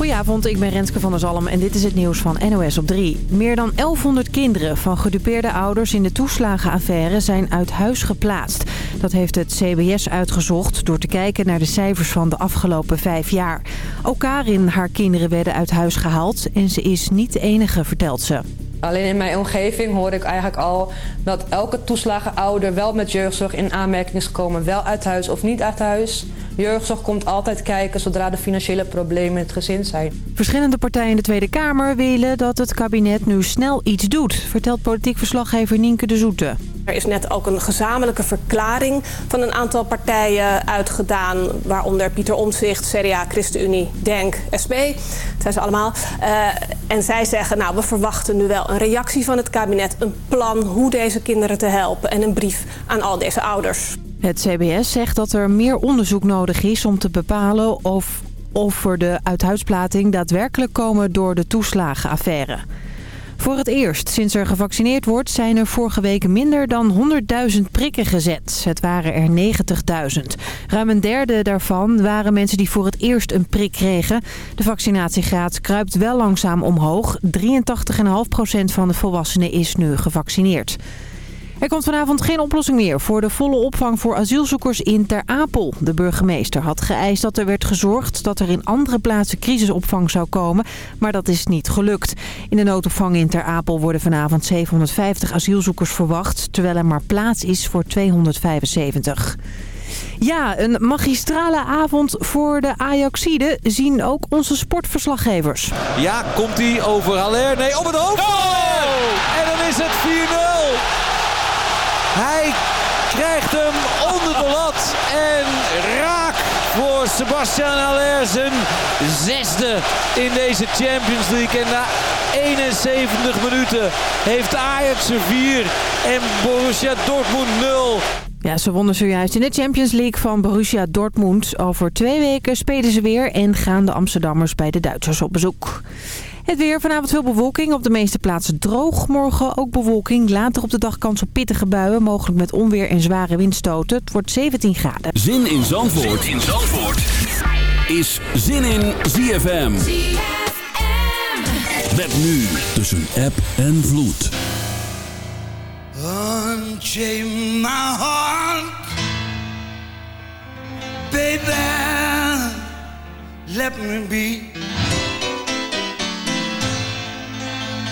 Goedenavond, ik ben Renske van der Zalm en dit is het nieuws van NOS op 3. Meer dan 1100 kinderen van gedupeerde ouders in de toeslagenaffaire zijn uit huis geplaatst. Dat heeft het CBS uitgezocht door te kijken naar de cijfers van de afgelopen vijf jaar. Ook Karin, haar kinderen werden uit huis gehaald en ze is niet de enige, vertelt ze. Alleen in mijn omgeving hoor ik eigenlijk al dat elke toeslagenouder wel met jeugdzorg in aanmerking is gekomen. Wel uit huis of niet uit huis. Jeugdzorg komt altijd kijken zodra de financiële problemen in het gezin zijn. Verschillende partijen in de Tweede Kamer willen dat het kabinet nu snel iets doet, vertelt politiek verslaggever Nienke de Zoete. Er is net ook een gezamenlijke verklaring van een aantal partijen uitgedaan. Waaronder Pieter Omtzigt, CDA, ChristenUnie, DENK, SP. Dat zijn ze allemaal. Uh, en zij zeggen, nou, we verwachten nu wel een reactie van het kabinet. Een plan hoe deze kinderen te helpen. En een brief aan al deze ouders. Het CBS zegt dat er meer onderzoek nodig is om te bepalen of, of er de uithuisplating daadwerkelijk komen door de toeslagenaffaire. Voor het eerst sinds er gevaccineerd wordt zijn er vorige week minder dan 100.000 prikken gezet. Het waren er 90.000. Ruim een derde daarvan waren mensen die voor het eerst een prik kregen. De vaccinatiegraad kruipt wel langzaam omhoog. 83,5% van de volwassenen is nu gevaccineerd. Er komt vanavond geen oplossing meer voor de volle opvang voor asielzoekers in Ter Apel. De burgemeester had geëist dat er werd gezorgd dat er in andere plaatsen crisisopvang zou komen, maar dat is niet gelukt. In de noodopvang in Ter Apel worden vanavond 750 asielzoekers verwacht, terwijl er maar plaats is voor 275. Ja, een magistrale avond voor de Ajaxide zien ook onze sportverslaggevers. Ja, komt hij over Haller? Nee, op het hoofd! En dan is het 4-0! Hij krijgt hem onder de lat en raak voor Sebastian Haller zijn zesde in deze Champions League. En na 71 minuten heeft Ajax er 4 en Borussia Dortmund 0. Ja, ze wonnen zojuist in de Champions League van Borussia Dortmund. Over twee weken spelen ze weer en gaan de Amsterdammers bij de Duitsers op bezoek. Het weer, vanavond veel bewolking. Op de meeste plaatsen droog. Morgen ook bewolking. Later op de dag kans op pittige buien. Mogelijk met onweer en zware windstoten. Het wordt 17 graden. Zin in Zandvoort, zin in Zandvoort. is Zin in ZFM. ZFM. Met nu tussen app en vloed. Unchain my heart Baby Let me be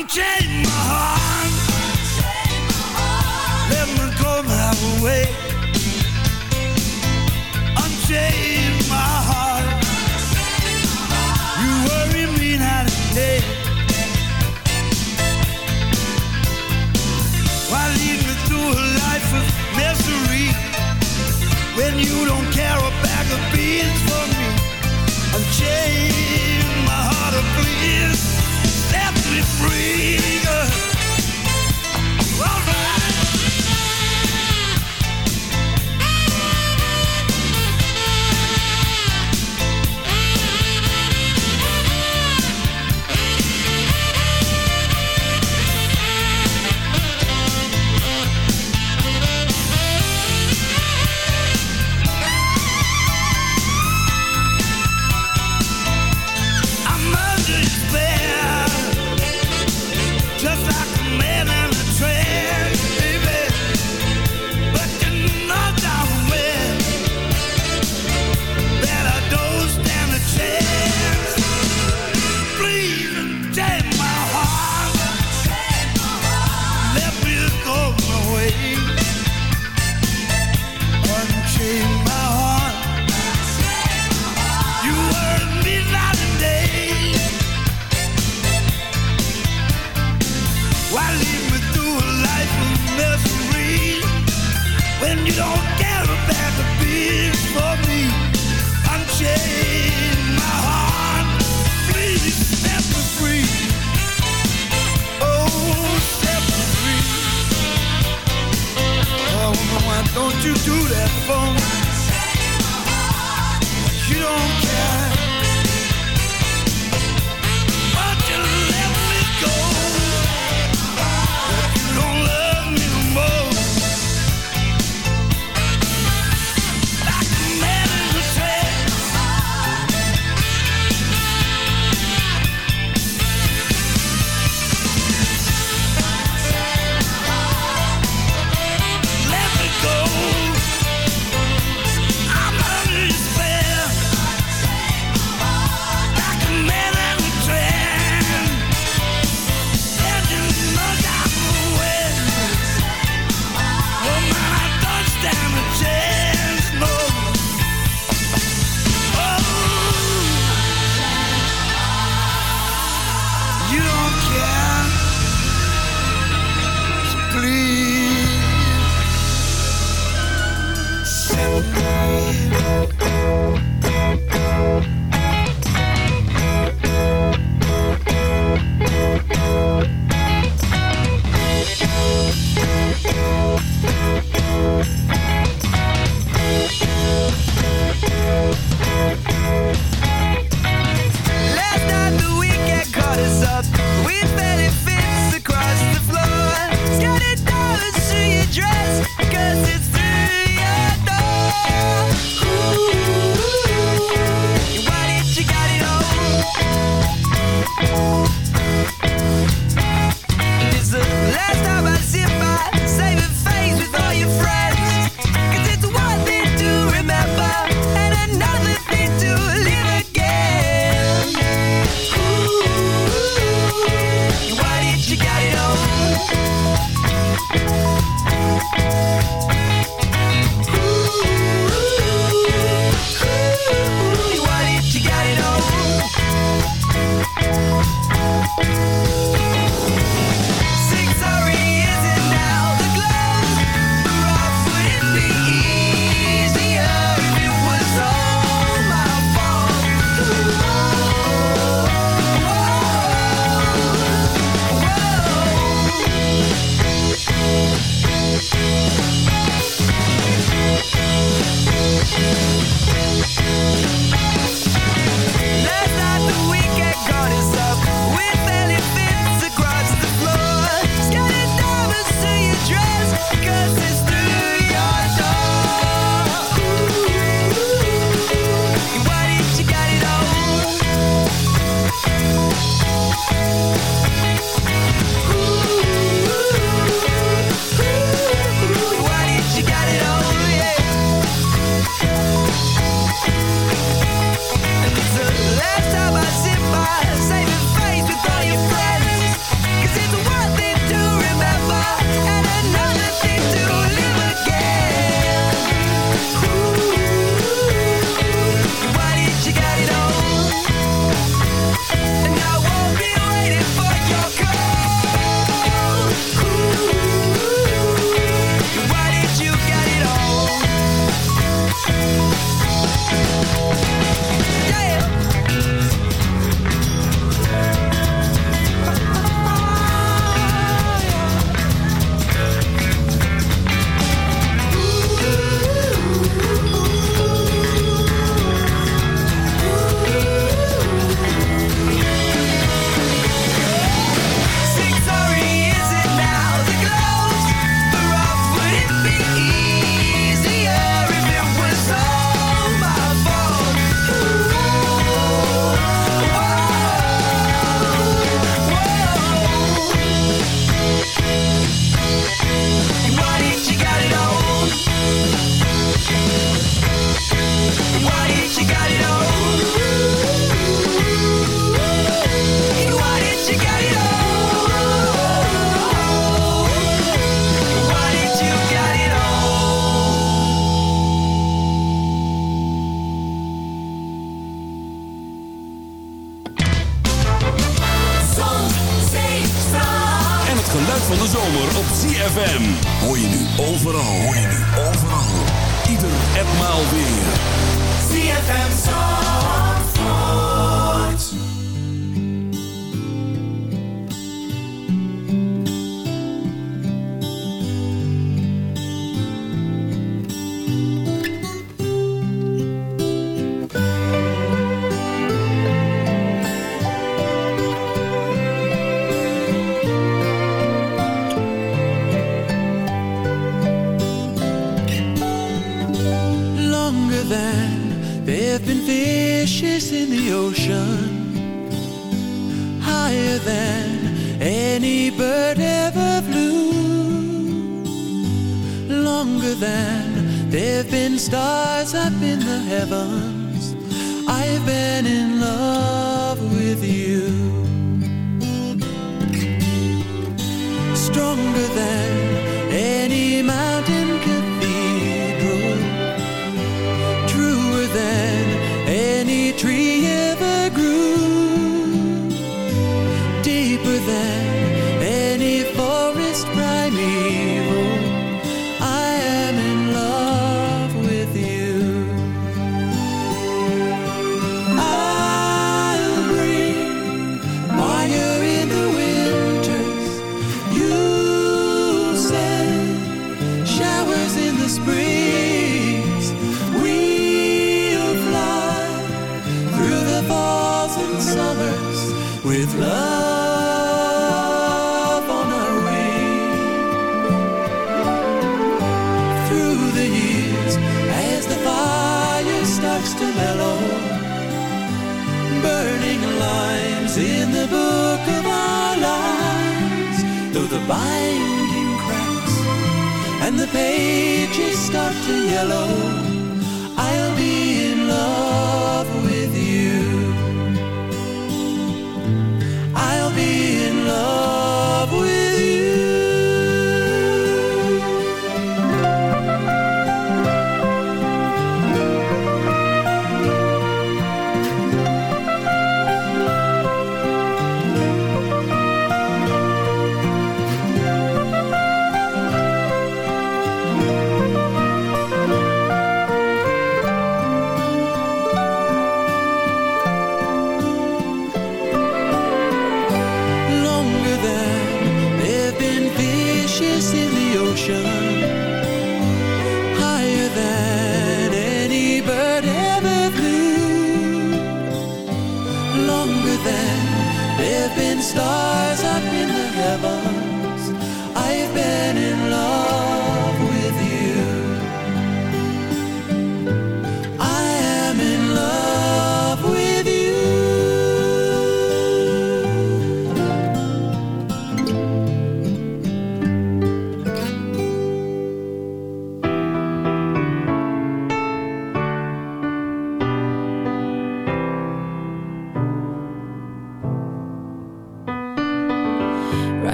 Unchain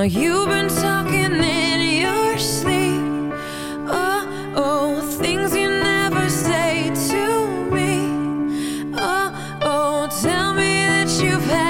Now you've been talking in your sleep. Oh, oh, things you never say to me. Oh, oh, tell me that you've had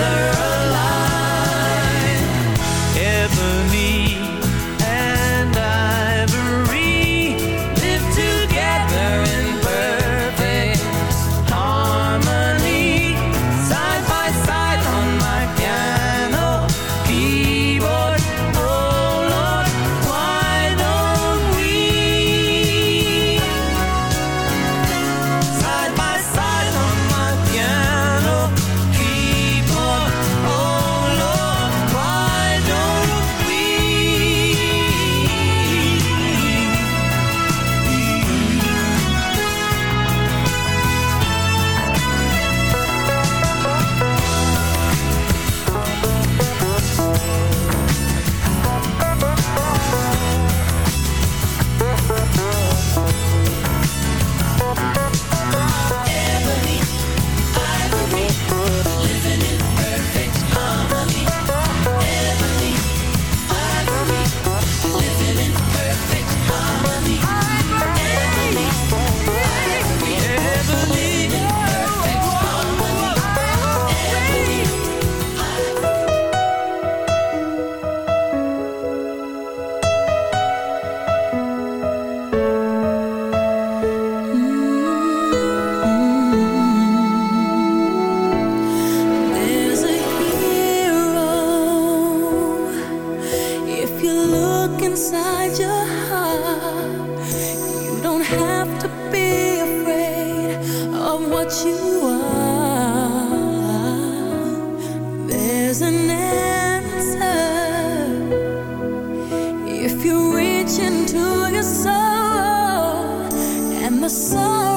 another if you reach into your soul and the sun.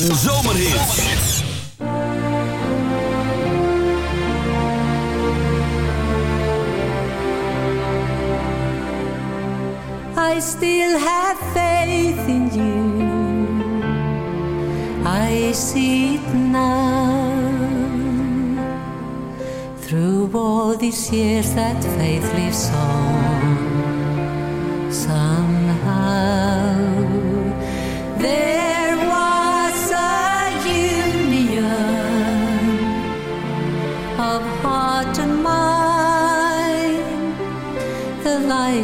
En. I still have faith in you. I see it now. Through all these years, that faith lives on.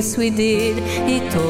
Things we did. All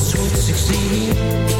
sweet 16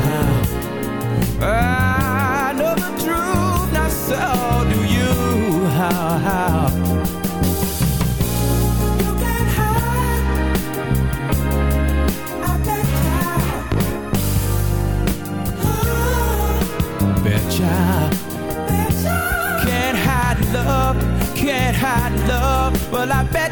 I know the truth, now so do you. How, how? You can't hide. I bet ya. Betcha. Can't hide love, can't hide love. Well, I bet.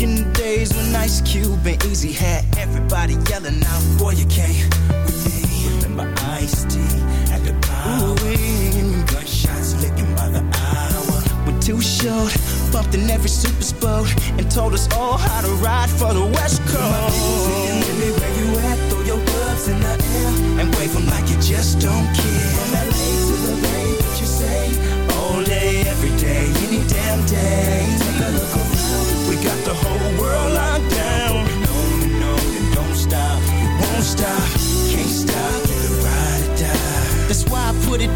Eastside Compton. Back in the days when Ice Cube and Eazy had everybody yelling out, Boy, you can't with me. Remember Ice T at the power. Gunshots licking by the hour. When Too Short bumped in every super boat and told us all how to ride for the West Coast. where you at, throw your gloves in the air and wave them like you just don't care. From LA to the Bay, what you say? All day, every day, any damn day.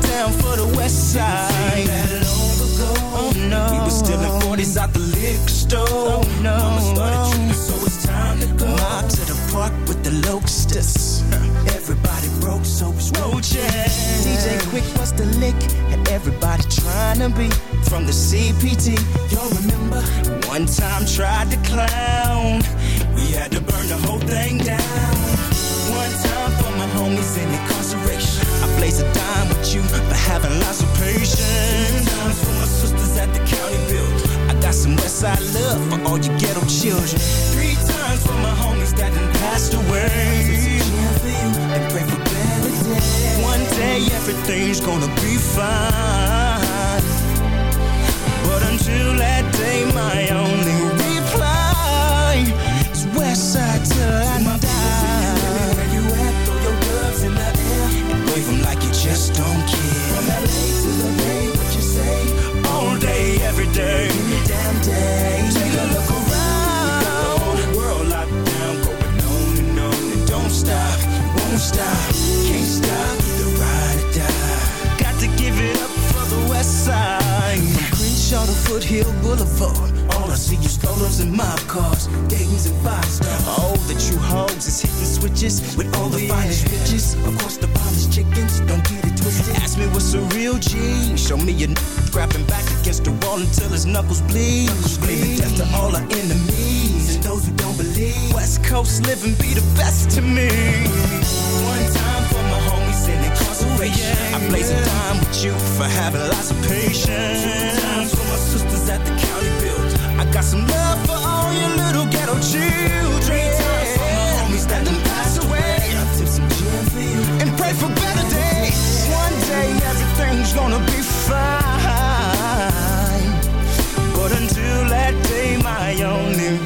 Down for the West Side. Oh no, we was stealing 40s out the liquor store. Oh no, Mama started tripping, so it's time to go. Mob to the park with the locusts. Everybody broke, so it's roaches. DJ Quik was the lick, and everybody trying to be from the CPT. Y'all remember? One time tried to clown. We had to burn the whole thing down. My homies in incarceration. I blaze a dime with you for having lots of patience. Times for my sisters at the county build. I got some Westside love for all you ghetto children. Three times for my homies that done passed away. For you and pray for better days. One day everything's gonna be fine. But until that day, my only reply is Westside till I Boulevard. All I see is strollers and mob cars, Dayton's and five stars. Oh, the true hoes is hitting switches with all the finest bitches. Of course, the finest chickens, don't get it twisted. Ask me what's a real G. Show me a n- grabbing back against the wall until his knuckles bleed. Screaming death to all our enemies and those who don't believe. West Coast living be the best to me. One time for my homies in incarceration. Oh, I blaze a time with you for having lots of patience. Got some love for all you little ghetto children. Three times for my homies that done passed away. I tip some gin for you and pray for better days. One day everything's gonna be fine. But until that day, my only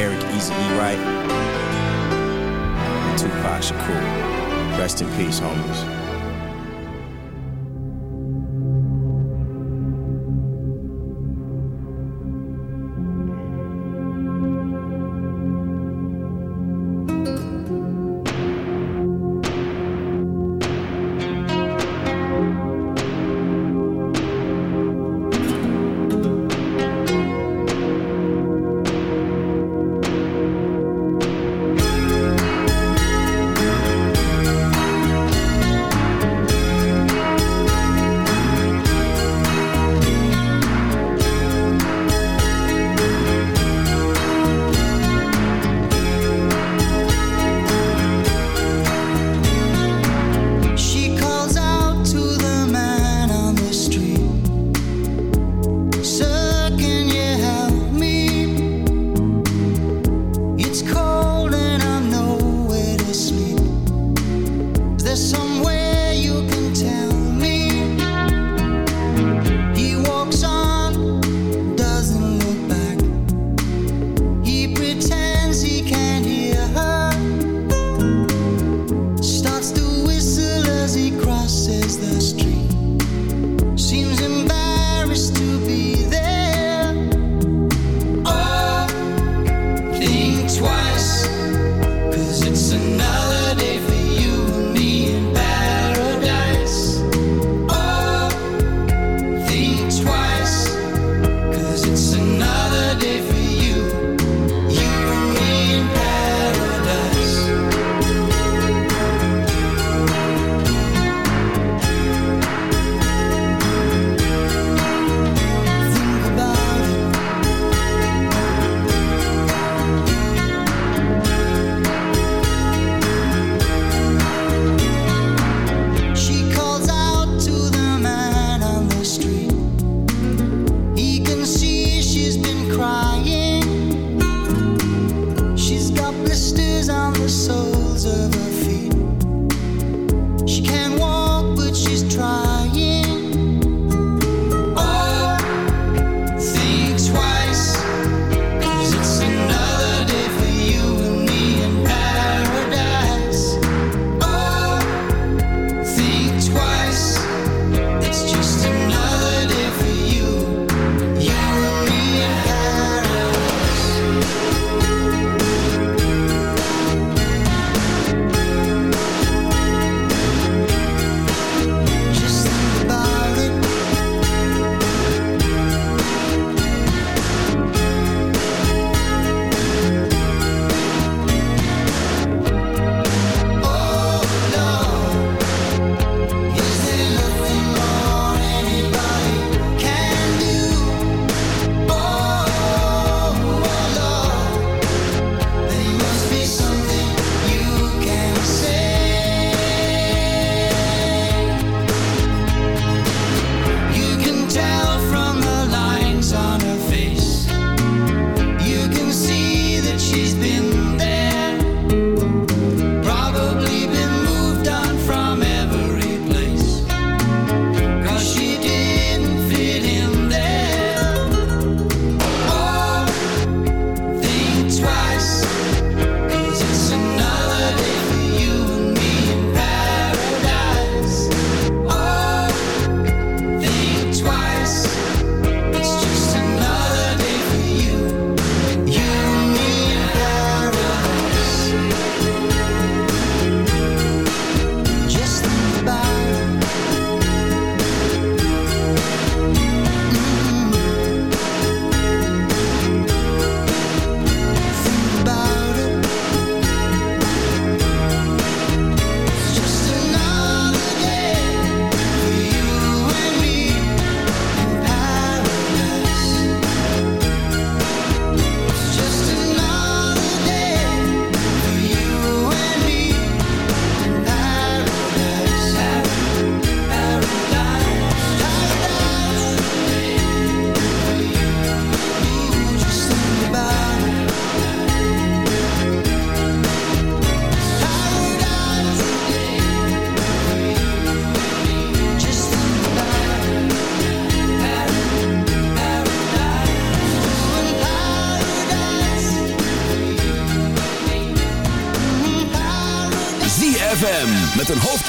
Eric Easy E. Wright and Tupac Shakur. Rest in peace, homies.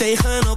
Tegen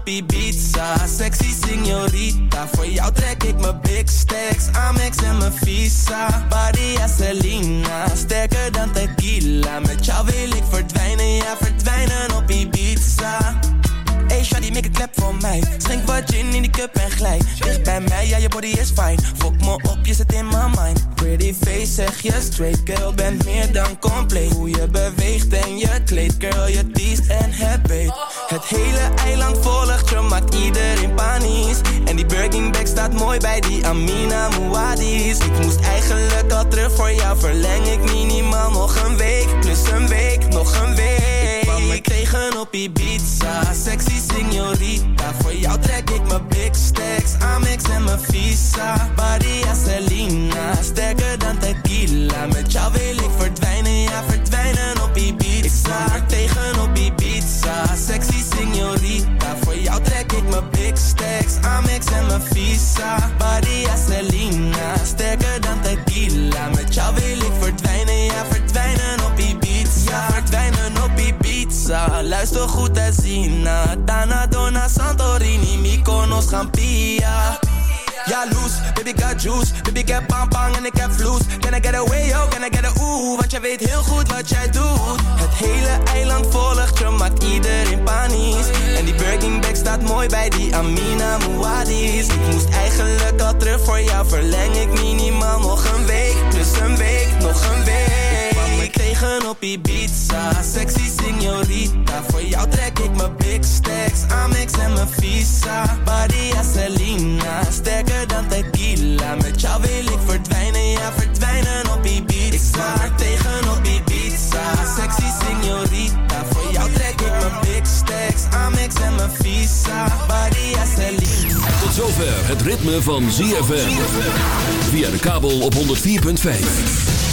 hele eiland volgt je, maakt iedereen panisch. En die Birkin bag staat mooi bij die Amina Muadis Ik moest eigenlijk al terug voor jou Verleng ik minimaal nog een week. Plus een week, nog een week. Ik kwam er tegen op Ibiza. Sexy signorita Voor jou trek ik mijn big stacks. Amex en mijn visa. Body Selena Sterker dan tequila. Met jou wil ik verdwijnen Ja verdwijnen op Ibiza. Ik er tegen op Ibiza Sexy signorita Voor jou trek ik mijn big stacks Amex en mijn visa als Selena Sterker dan tequila. Met jou wil ik verdwijnen Ja verdwijnen op Ibiza Ja verdwijnen op Ibiza Luister goed en Zina Dana, Dona, Santorini Mykonos, Gampia Ja, loose, baby got juice. Baby heb bang bang en ik heb vloes Can I get away, yo, can I get a ooh? Want jij weet heel goed wat jij doet. Het hele eiland volgt je, maakt iedereen panisch. En die Birkin bag staat mooi bij die Amina Muadis Ik moest eigenlijk al terug voor jou Verleng ik minimaal nog een week. Plus een week, nog een week Ik tegen op Ibiza. Sexy signorita. Voor jou trek ik mijn big stacks. Amex en mijn visa. Als Selena. Sterker dan tequila. Met jou wil ik verdwijnen. Ja verdwijnen op Ibiza. Ik er tegen op Ibiza. Sexy signorita. Voor jou trek ik mijn big stacks. Amex en mijn visa. Als Selena. Tot zover het ritme van ZFM. Via de kabel op 104.5.